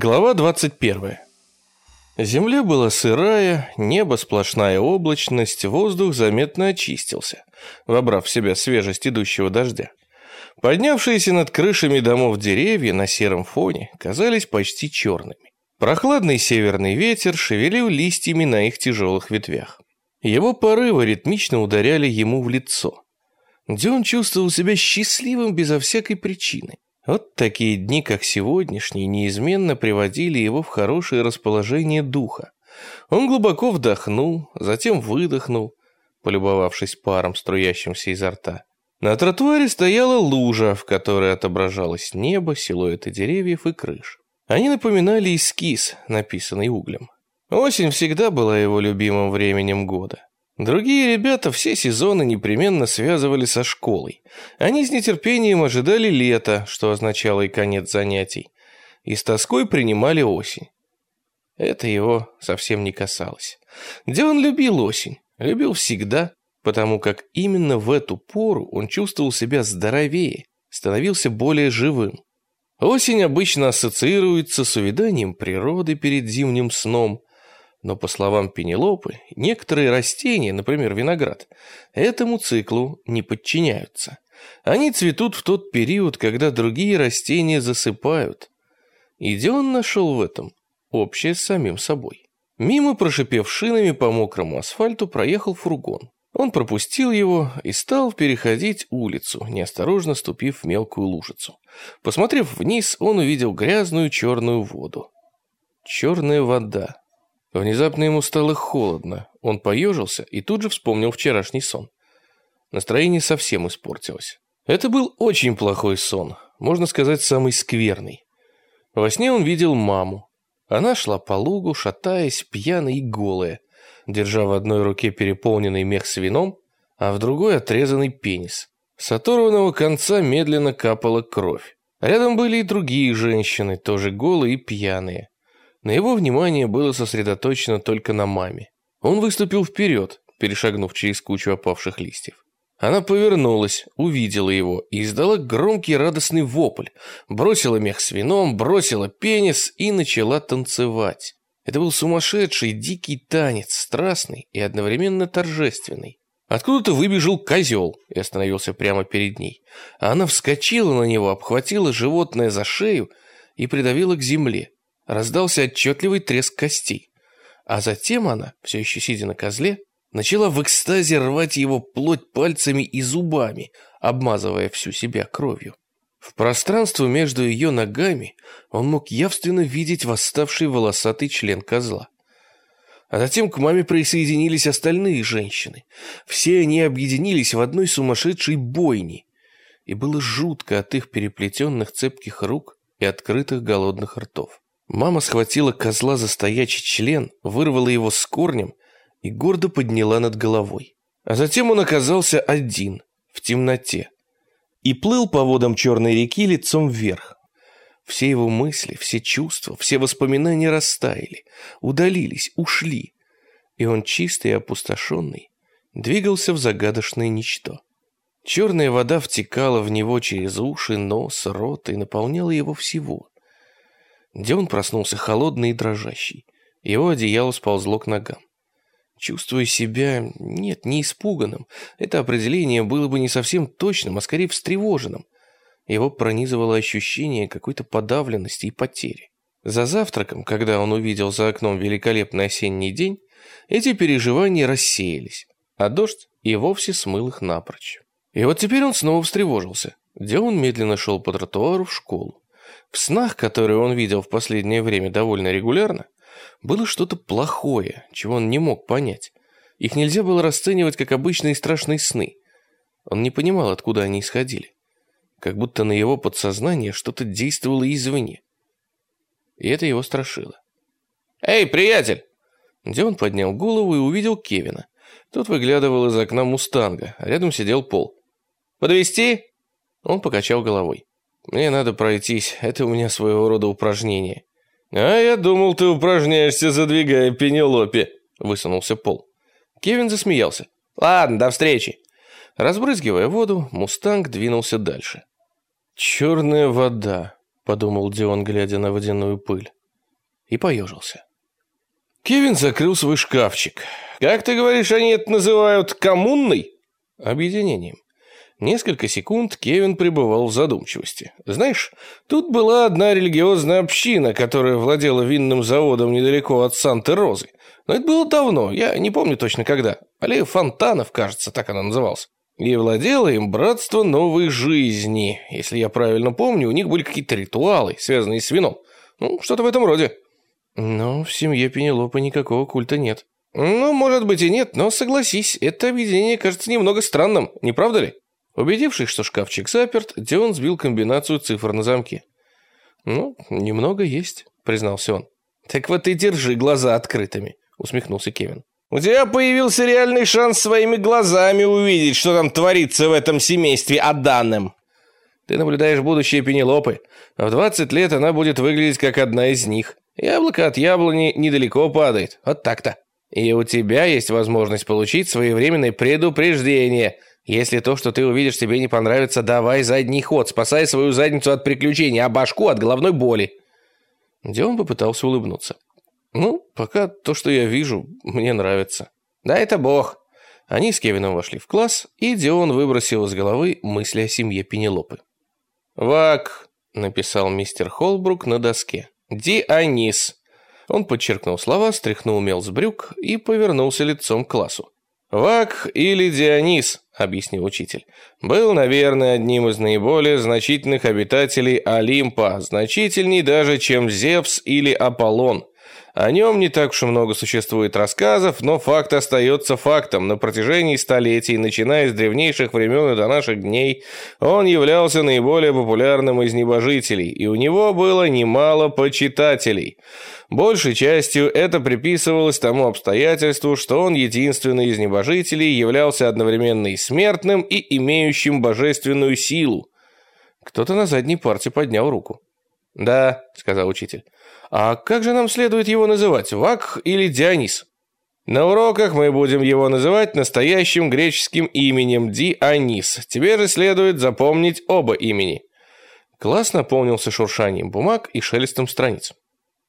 Глава 21. Земля была сырая, небо сплошная облачность, воздух заметно очистился, вобрав в себя свежесть идущего дождя. Поднявшиеся над крышами домов деревья на сером фоне казались почти черными. Прохладный северный ветер шевелил листьями на их тяжелых ветвях. Его порывы ритмично ударяли ему в лицо. Дион чувствовал себя счастливым безо всякой причины. Вот такие дни, как сегодняшний, неизменно приводили его в хорошее расположение духа. Он глубоко вдохнул, затем выдохнул, полюбовавшись паром, струящимся изо рта. На тротуаре стояла лужа, в которой отображалось небо, силуэты деревьев и крыш. Они напоминали эскиз, написанный углем. Осень всегда была его любимым временем года. Другие ребята все сезоны непременно связывали со школой. Они с нетерпением ожидали лета, что означало и конец занятий, и с тоской принимали осень. Это его совсем не касалось. Где он любил осень, любил всегда, потому как именно в эту пору он чувствовал себя здоровее, становился более живым. Осень обычно ассоциируется с увяданием природы перед зимним сном, но, по словам Пенелопы, некоторые растения, например, виноград, этому циклу не подчиняются. Они цветут в тот период, когда другие растения засыпают. И Дион нашел в этом общее с самим собой. Мимо, прошипев шинами по мокрому асфальту, проехал фургон. Он пропустил его и стал переходить улицу, неосторожно ступив в мелкую лужицу. Посмотрев вниз, он увидел грязную черную воду. Черная вода, Внезапно ему стало холодно. Он поежился и тут же вспомнил вчерашний сон. Настроение совсем испортилось. Это был очень плохой сон, можно сказать, самый скверный. Во сне он видел маму. Она шла по лугу, шатаясь, пьяная и голая, держа в одной руке переполненный мех с вином, а в другой отрезанный пенис. С оторванного конца медленно капала кровь. Рядом были и другие женщины, тоже голые и пьяные. Но его внимание было сосредоточено только на маме. Он выступил вперед, перешагнув через кучу опавших листьев. Она повернулась, увидела его и издала громкий радостный вопль, бросила мех с вином, бросила пенис и начала танцевать. Это был сумасшедший, дикий танец, страстный и одновременно торжественный. Откуда-то выбежал козел и остановился прямо перед ней. Она вскочила на него, обхватила животное за шею и придавила к земле. Раздался отчетливый треск костей. А затем она, все еще сидя на козле, начала в экстазе рвать его плоть пальцами и зубами, обмазывая всю себя кровью. В пространство между ее ногами он мог явственно видеть восставший волосатый член козла. А затем к маме присоединились остальные женщины. Все они объединились в одной сумасшедшей бойне. И было жутко от их переплетенных цепких рук и открытых голодных ртов. Мама схватила козла за стоячий член, вырвала его с корнем и гордо подняла над головой. А затем он оказался один, в темноте, и плыл по водам черной реки лицом вверх. Все его мысли, все чувства, все воспоминания растаяли, удалились, ушли, и он чистый и опустошенный двигался в загадочное ничто. Черная вода втекала в него через уши, нос, рот и наполняла его всего. Дион проснулся холодный и дрожащий. Его одеяло сползло к ногам. Чувствуя себя, нет, не испуганным, это определение было бы не совсем точным, а скорее встревоженным. Его пронизывало ощущение какой-то подавленности и потери. За завтраком, когда он увидел за окном великолепный осенний день, эти переживания рассеялись, а дождь и вовсе смыл их напрочь. И вот теперь он снова встревожился. Дион медленно шел по тротуару в школу. В снах, которые он видел в последнее время довольно регулярно, было что-то плохое, чего он не мог понять. Их нельзя было расценивать как обычные страшные сны. Он не понимал, откуда они исходили. Как будто на его подсознание что-то действовало извне. И это его страшило. «Эй, приятель!» Дион поднял голову и увидел Кевина. Тот выглядывал из окна «Мустанга», а рядом сидел Пол. «Подвезти?» Он покачал головой. Мне надо пройтись, это у меня своего рода упражнение». «А я думал, ты упражняешься, задвигая Пенелопе», — высунулся Пол. Кевин засмеялся. «Ладно, до встречи». Разбрызгивая воду, Мустанг двинулся дальше. «Черная вода», — подумал Дион, глядя на водяную пыль. и поежился. Кевин закрыл свой шкафчик. «Как ты говоришь, они это называют коммунной?» «Объединением». Несколько секунд Кевин пребывал в задумчивости. «Знаешь, тут была одна религиозная община, которая владела винным заводом недалеко от Санты-Розы. Но это было давно, я не помню точно когда. Аллея Фонтанов, кажется, так она называлась. И владело им братство новой жизни. Если я правильно помню, у них были какие-то ритуалы, связанные с вином. Ну, что-то в этом роде». «Но в семье Пенелопы никакого культа нет». «Ну, может быть и нет, но согласись, это объединение кажется немного странным, не правда ли?» Убедившись, что шкафчик заперт, Дион сбил комбинацию цифр на замке. «Ну, немного есть», — признался он. «Так вот и держи глаза открытыми», — усмехнулся Кевин. «У тебя появился реальный шанс своими глазами увидеть, что там творится в этом семействе Аданом. Ты наблюдаешь будущее Пенелопы, а в 20 лет она будет выглядеть как одна из них. Яблоко от яблони недалеко падает. Вот так-то. И у тебя есть возможность получить своевременное предупреждение. Если то, что ты увидишь, тебе не понравится, давай задний ход, спасай свою задницу от приключений, а башку от головной боли. Дион попытался улыбнуться. Ну, пока то, что я вижу, мне нравится. Да это бог. Они с Кевином вошли в класс, и Дион выбросил из головы мысли о семье Пенелопы. «Вак», — написал мистер Холбрук на доске. «Дионис». Он подчеркнул слова, стряхнул мел с брюк и повернулся лицом к классу. «Вак или Дионис», — объяснил учитель, «был, наверное, одним из наиболее значительных обитателей Олимпа, значительней даже, чем Зевс или Аполлон. О нем не так уж и много существует рассказов, но факт остается фактом. На протяжении столетий, начиная с древнейших времен и до наших дней, он являлся наиболее популярным из небожителей, и у него было немало почитателей. Большей частью это приписывалось тому обстоятельству, что он единственный из небожителей являлся одновременно и смертным, и имеющим божественную силу. Кто-то на задней парте поднял руку. «Да», — сказал учитель. А как же нам следует его называть, Вак или Дионис? На уроках мы будем его называть настоящим греческим именем Дионис. Тебе же следует запомнить оба имени. Класс наполнился шуршанием бумаг и шелестом страниц.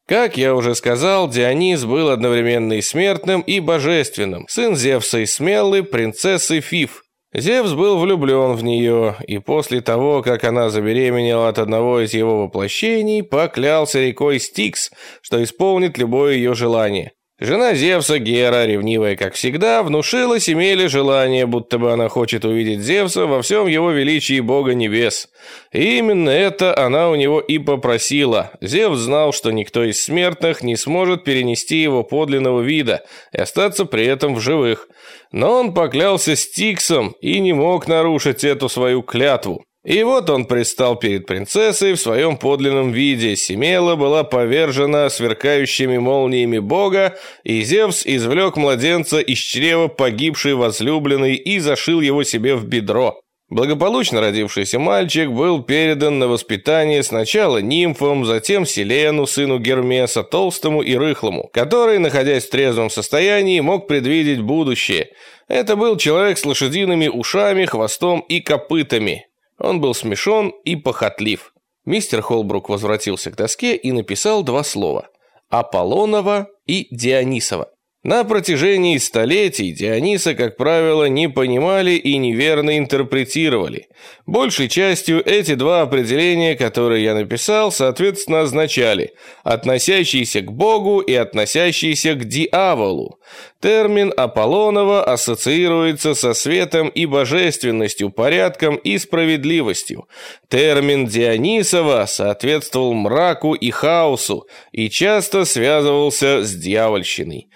Как я уже сказал, Дионис был одновременно и смертным, и божественным, сын Зевса и Смеллы, принцессы Фиф, Зевс был влюблен в нее, и после того, как она забеременела от одного из его воплощений, поклялся рекой Стикс, что исполнит любое ее желание. Жена Зевса, Гера, ревнивая как всегда, внушила Семеле желание, будто бы она хочет увидеть Зевса во всем его величии бога небес. И именно это она у него и попросила. Зевс знал, что никто из смертных не сможет перенести его подлинного вида и остаться при этом в живых. Но он поклялся Стиксом и не мог нарушить эту свою клятву. И вот он предстал перед принцессой в своем подлинном виде. Семела была повержена сверкающими молниями бога, и Зевс извлек младенца из чрева погибшей возлюбленной и зашил его себе в бедро. Благополучно родившийся мальчик был передан на воспитание сначала нимфам, затем Селену, сыну Гермеса, толстому и рыхлому, который, находясь в трезвом состоянии, мог предвидеть будущее. Это был человек с лошадиными ушами, хвостом и копытами. Он был смешон и похотлив. Мистер Холбрук возвратился к доске и написал два слова – Аполлонова и Дионисова. На протяжении столетий Диониса, как правило, не понимали и неверно интерпретировали. Большей частью эти два определения, которые я написал, соответственно означали относящиеся к Богу и относящиеся к дьяволу. Термин Аполлонова ассоциируется со светом и божественностью, порядком и справедливостью. Термин Дионисова соответствовал мраку и хаосу и часто связывался с дьявольщиной.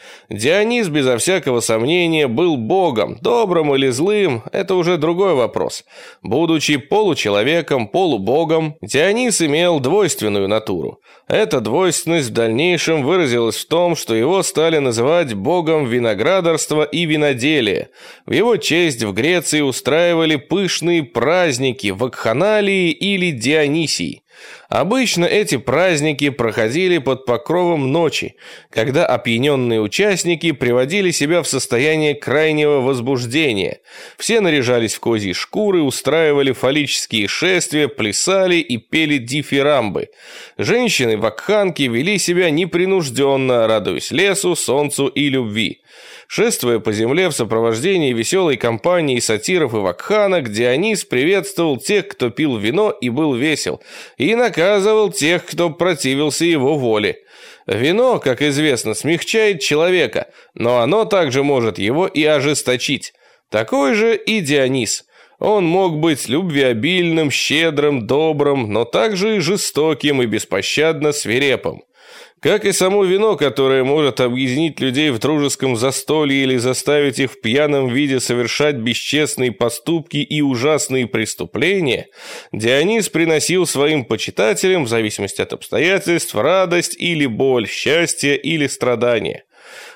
Дионис, безо всякого сомнения, был богом, добрым или злым – это уже другой вопрос. Будучи получеловеком, полубогом, Дионис имел двойственную натуру. Эта двойственность в дальнейшем выразилась в том, что его стали называть богом виноградарства и виноделия. В его честь в Греции устраивали пышные праздники, вакханалии или Дионисии. Обычно эти праздники проходили под покровом ночи, когда опьяненные участники приводили себя в состояние крайнего возбуждения. Все наряжались в козьи шкуры, устраивали фаллические шествия, плясали и пели дифирамбы. Женщины-вакханки вели себя непринужденно, радуясь лесу, солнцу и любви. Шествуя по земле в сопровождении веселой компании сатиров и вакханок, Дионис приветствовал тех, кто пил вино и был весел, и наказывал тех, кто противился его воле. Вино, как известно, смягчает человека, но оно также может его и ожесточить. Такой же и Дионис. Он мог быть любвеобильным, щедрым, добрым, но также и жестоким и беспощадно свирепым. Как и само вино, которое может объединить людей в дружеском застолье или заставить их в пьяном виде совершать бесчестные поступки и ужасные преступления, Дионис приносил своим почитателям, в зависимости от обстоятельств, радость или боль, счастье или страдание.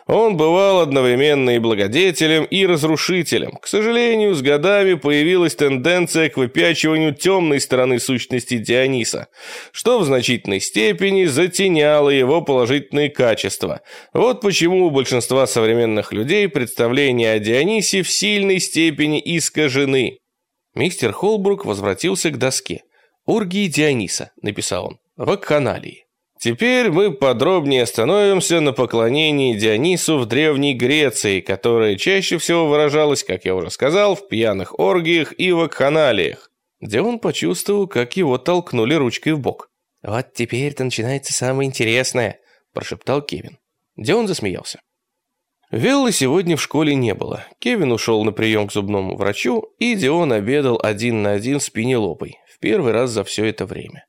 Он бывал одновременно и благодетелем, и разрушителем. К сожалению, с годами появилась тенденция к выпячиванию темной стороны сущности Диониса, что в значительной степени затеняло его положительные качества. Вот почему у большинства современных людей представления о Дионисе в сильной степени искажены. Мистер Холбрук возвратился к доске. «Оргии Диониса», — написал он, — «вакханалии». Теперь мы подробнее остановимся на поклонении Дионису в Древней Греции, которое чаще всего выражалось, как я уже сказал, в пьяных оргиях и вакханалиях, где он почувствовал, как его толкнули ручкой в бок. «Вот теперь-то начинается самое интересное», – прошептал Кевин. Дион засмеялся. Веллы сегодня в школе не было. Кевин ушел на прием к зубному врачу, и Дион обедал один на один с Пенелопой, в первый раз за все это время.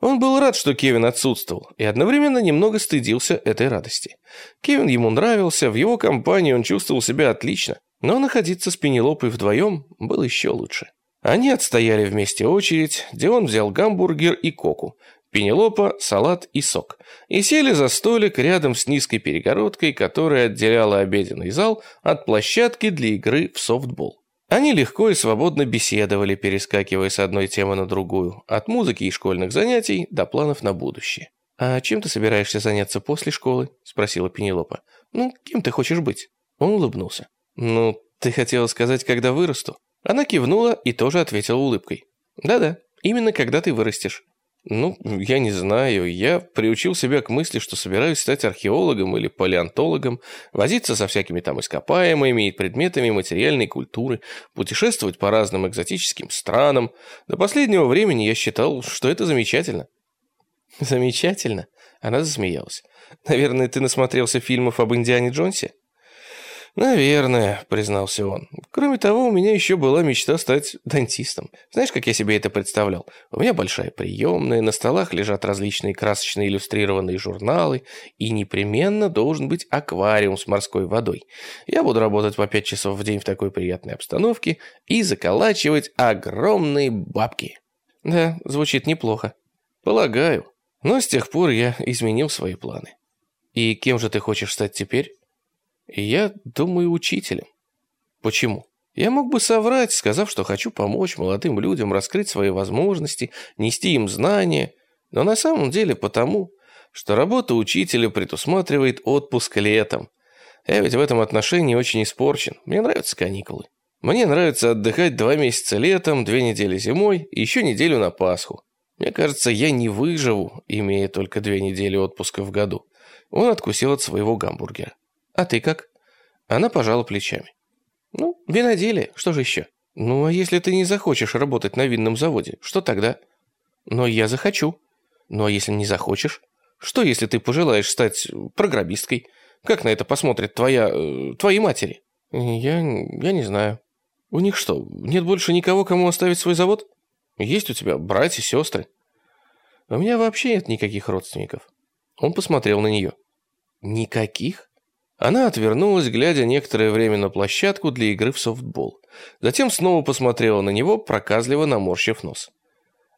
Он был рад, что Кевин отсутствовал, и одновременно немного стыдился этой радости. Кевин ему нравился, в его компании он чувствовал себя отлично, но находиться с Пенелопой вдвоем было еще лучше. Они отстояли вместе очередь, где он взял гамбургер и коку, Пенелопа, салат и сок, и сели за столик рядом с низкой перегородкой, которая отделяла обеденный зал от площадки для игры в софтбол. Они легко и свободно беседовали, перескакивая с одной темы на другую, от музыки и школьных занятий до планов на будущее. «А чем ты собираешься заняться после школы?» – спросила Пенелопа. «Ну, кем ты хочешь быть?» Он улыбнулся. «Ну, ты хотела сказать, когда вырасту?» Она кивнула и тоже ответила улыбкой. «Да-да, именно когда ты вырастешь. Ну, я не знаю. Я приучил себя к мысли, что собираюсь стать археологом или палеонтологом, возиться со всякими там ископаемыми и предметами материальной культуры, путешествовать по разным экзотическим странам. До последнего времени я считал, что это замечательно. Замечательно? Она засмеялась. Наверное, ты насмотрелся фильмов об Индиане Джонсе? «Наверное», — признался он. «Кроме того, у меня еще была мечта стать дантистом. Знаешь, как я себе это представлял? У меня большая приемная, на столах лежат различные красочные иллюстрированные журналы, и непременно должен быть аквариум с морской водой. Я буду работать по пять часов в день в такой приятной обстановке и заколачивать огромные бабки». «Да, звучит неплохо». «Полагаю. Но с тех пор я изменил свои планы». «И кем же ты хочешь стать теперь?» Я думаю учителем. Почему? Я мог бы соврать, сказав, что хочу помочь молодым людям раскрыть свои возможности, нести им знания, но на самом деле потому, что работа учителя предусматривает отпуск летом. Я ведь в этом отношении очень испорчен. Мне нравятся каникулы. Мне нравится отдыхать два месяца летом, две недели зимой и еще неделю на Пасху. Мне кажется, я не выживу, имея только две недели отпуска в году. Он откусил от своего гамбургера. А ты как? Она пожала плечами. Ну, виноделие, что же еще? Ну, а если ты не захочешь работать на винном заводе, что тогда? Но я захочу. Ну, а если не захочешь? Что, если ты пожелаешь стать программисткой? Как на это посмотрит твоя... Э, твои матери? Я... я не знаю. У них что, нет больше никого, кому оставить свой завод? Есть у тебя братья, сестры? У меня вообще нет никаких родственников. Он посмотрел на нее. Никаких? Она отвернулась, глядя некоторое время на площадку для игры в софтбол. Затем снова посмотрела на него, проказливо наморщив нос.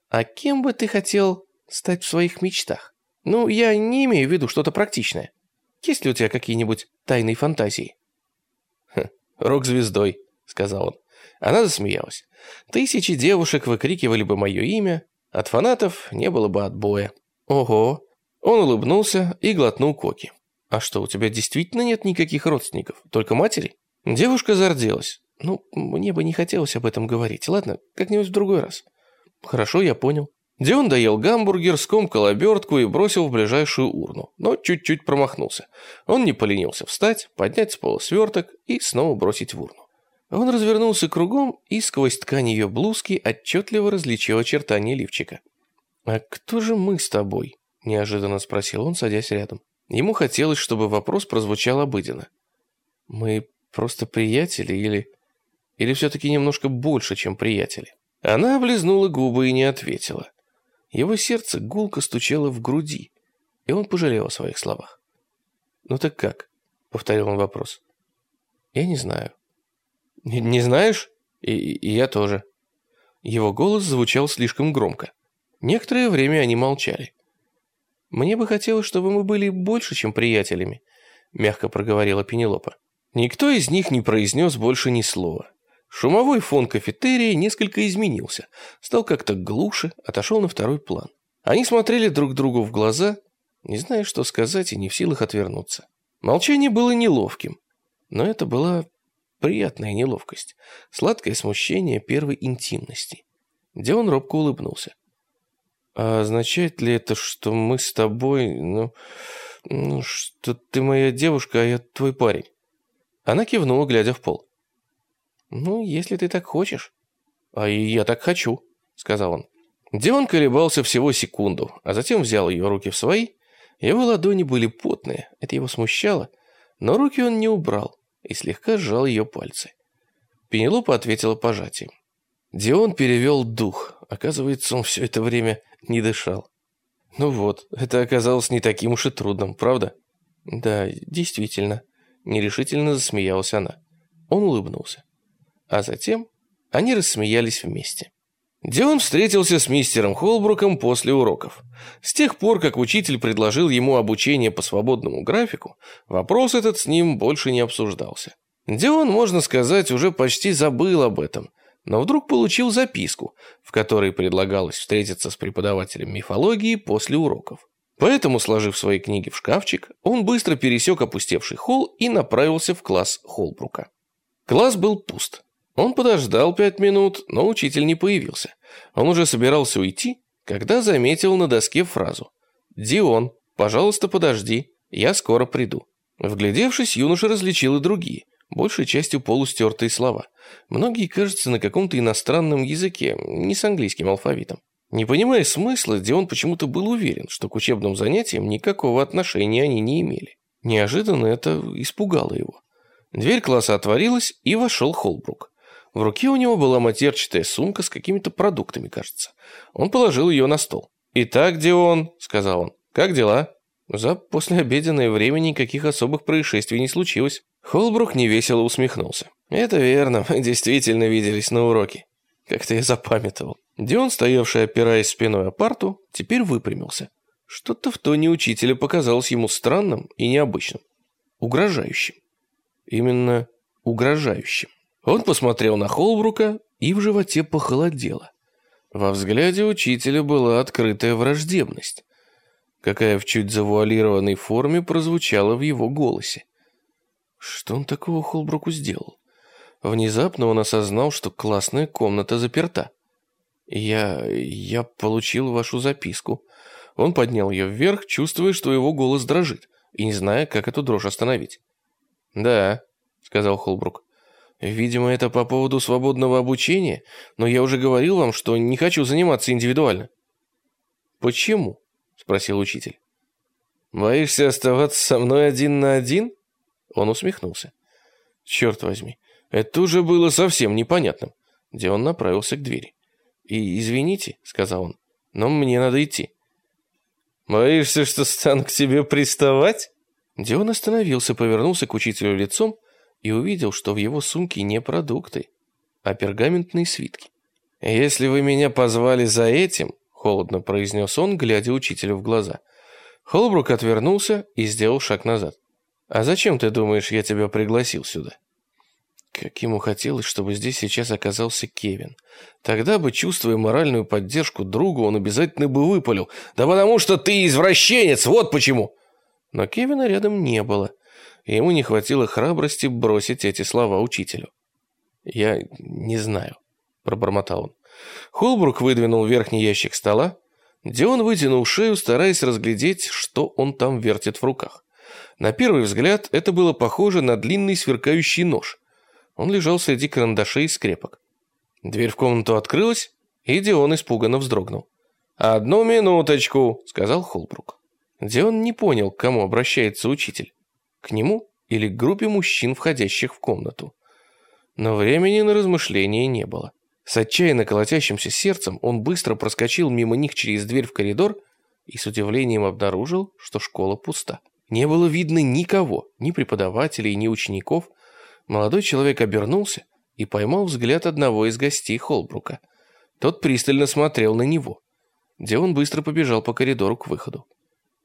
«А кем бы ты хотел стать в своих мечтах? Ну, я не имею в виду что-то практичное. Есть ли у тебя какие-нибудь тайные фантазии?» «Хм, «Рок-звездой», — сказал он. Она засмеялась. «Тысячи девушек выкрикивали бы мое имя, От фанатов не было бы отбоя. Ого! Он улыбнулся и глотнул коки. А что, у тебя действительно нет никаких родственников? Только матери? Девушка зарделась. Ну, мне бы не хотелось об этом говорить. Ладно, как-нибудь в другой раз. Хорошо, я понял. Дион доел гамбургер, скомкал обертку и бросил в ближайшую урну, но чуть-чуть промахнулся. Он не поленился встать, поднять с пола сверток и снова бросить в урну. Он развернулся кругом и сквозь ткань ее блузки отчетливо различил очертания лифчика. «А кто же мы с тобой?» – неожиданно спросил он, садясь рядом. Ему хотелось, чтобы вопрос прозвучал обыденно. «Мы просто приятели или... или все-таки немножко больше, чем приятели?» Она облизнула губы и не ответила. Его сердце гулко стучало в груди, и он пожалел о своих словах. «Ну так как?» — повторил он вопрос. «Я не знаю». «Не, не знаешь? И, и я тоже». Его голос звучал слишком громко. Некоторое время они молчали. «Мне бы хотелось, чтобы мы были больше, чем приятелями», — мягко проговорила Пенелопа. Никто из них не произнес больше ни слова. Шумовой фон кафетерии несколько изменился, стал как-то глуше, отошел на второй план. Они смотрели друг другу в глаза, не зная, что сказать и не в силах отвернуться. Молчание было неловким, но это была приятная неловкость, сладкое смущение первой интимности. Дион робко улыбнулся. «А означает ли это, что мы с тобой, ну, ну, что ты моя девушка, а я твой парень?» Она кивнула, глядя в пол. «Ну, если ты так хочешь». «А и я так хочу», — сказал он. Дион колебался всего секунду, а затем взял ее руки в свои. Его ладони были потные, это его смущало, но руки он не убрал и слегка сжал ее пальцы. Пенелопа ответила пожатием. Дион перевел дух. Оказывается, он все это время не дышал. Ну вот, это оказалось не таким уж и трудным, правда? Да, действительно. Нерешительно засмеялась она. Он улыбнулся. А затем они рассмеялись вместе. Дион встретился с мистером Холбруком после уроков. С тех пор, как учитель предложил ему обучение по свободному графику, вопрос этот с ним больше не обсуждался. Дион, можно сказать, уже почти забыл об этом, но вдруг получил записку, в которой предлагалось встретиться с преподавателем мифологии после уроков. Поэтому, сложив свои книги в шкафчик, он быстро пересек опустевший холл и направился в класс Холбрука. Класс был пуст. Он подождал пять минут, но учитель не появился. Он уже собирался уйти, когда заметил на доске фразу «Дион, пожалуйста, подожди, я скоро приду». Вглядевшись, юноша различил и другие, большей частью полустертые слова. Многие, кажется, на каком-то иностранном языке, не с английским алфавитом. Не понимая смысла, Дион почему-то был уверен, что к учебным занятиям никакого отношения они не имели. Неожиданно это испугало его. Дверь класса отворилась, и вошел Холбрук. В руке у него была матерчатая сумка с какими-то продуктами, кажется. Он положил ее на стол. «Итак, где он?» – сказал он. «Как дела?» За послеобеденное время никаких особых происшествий не случилось. Холбрук невесело усмехнулся. «Это верно, мы действительно виделись на уроке. Как-то я запамятовал». Дион, стоявший опираясь спиной о парту, теперь выпрямился. Что-то в тоне учителя показалось ему странным и необычным. Угрожающим. Именно угрожающим. Он посмотрел на Холбрука, и в животе похолодело. Во взгляде учителя была открытая враждебность, какая в чуть завуалированной форме прозвучала в его голосе. Что он такого Холбруку сделал? Внезапно он осознал, что классная комната заперта. «Я... я получил вашу записку». Он поднял ее вверх, чувствуя, что его голос дрожит, и не зная, как эту дрожь остановить. «Да», — сказал Холбрук. Видимо, это по поводу свободного обучения, но я уже говорил вам, что не хочу заниматься индивидуально. Почему? спросил учитель. Боишься оставаться со мной один на один? Он усмехнулся. Черт возьми, это уже было совсем непонятным. Где он направился к двери. И извините, сказал он, но мне надо идти. Боишься, что стану к тебе приставать? Дион остановился, повернулся к учителю лицом и увидел, что в его сумке не продукты, а пергаментные свитки. «Если вы меня позвали за этим», — холодно произнес он, глядя учителю в глаза. Холбрук отвернулся и сделал шаг назад. «А зачем, ты думаешь, я тебя пригласил сюда?» Как ему хотелось, чтобы здесь сейчас оказался Кевин. Тогда бы, чувствуя моральную поддержку другу, он обязательно бы выпалил. «Да потому что ты извращенец, вот почему!» Но Кевина рядом не было, и ему не хватило храбрости бросить эти слова учителю. «Я не знаю», — пробормотал он. Холбрук выдвинул верхний ящик стола. Дион вытянул шею, стараясь разглядеть, что он там вертит в руках. На первый взгляд это было похоже на длинный сверкающий нож. Он лежал среди карандашей и скрепок. Дверь в комнату открылась, и Дион испуганно вздрогнул. «Одну минуточку», — сказал Холбрук. Дион не понял, к кому обращается учитель. К нему или к группе мужчин, входящих в комнату. Но времени на размышления не было. С отчаянно колотящимся сердцем он быстро проскочил мимо них через дверь в коридор и с удивлением обнаружил, что школа пуста. Не было видно никого, ни преподавателей, ни учеников. Молодой человек обернулся и поймал взгляд одного из гостей Холбрука. Тот пристально смотрел на него. Дион быстро побежал по коридору к выходу.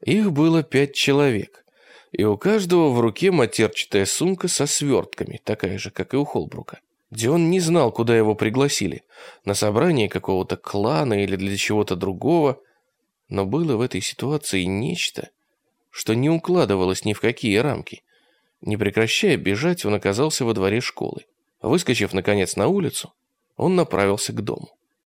Их было пять человек, и у каждого в руке матерчатая сумка со свертками, такая же, как и у Холбрука. Дион не знал, куда его пригласили, на собрание какого-то клана или для чего-то другого, но было в этой ситуации нечто, что не укладывалось ни в какие рамки. Не прекращая бежать, он оказался во дворе школы. Выскочив, наконец, на улицу, он направился к дому.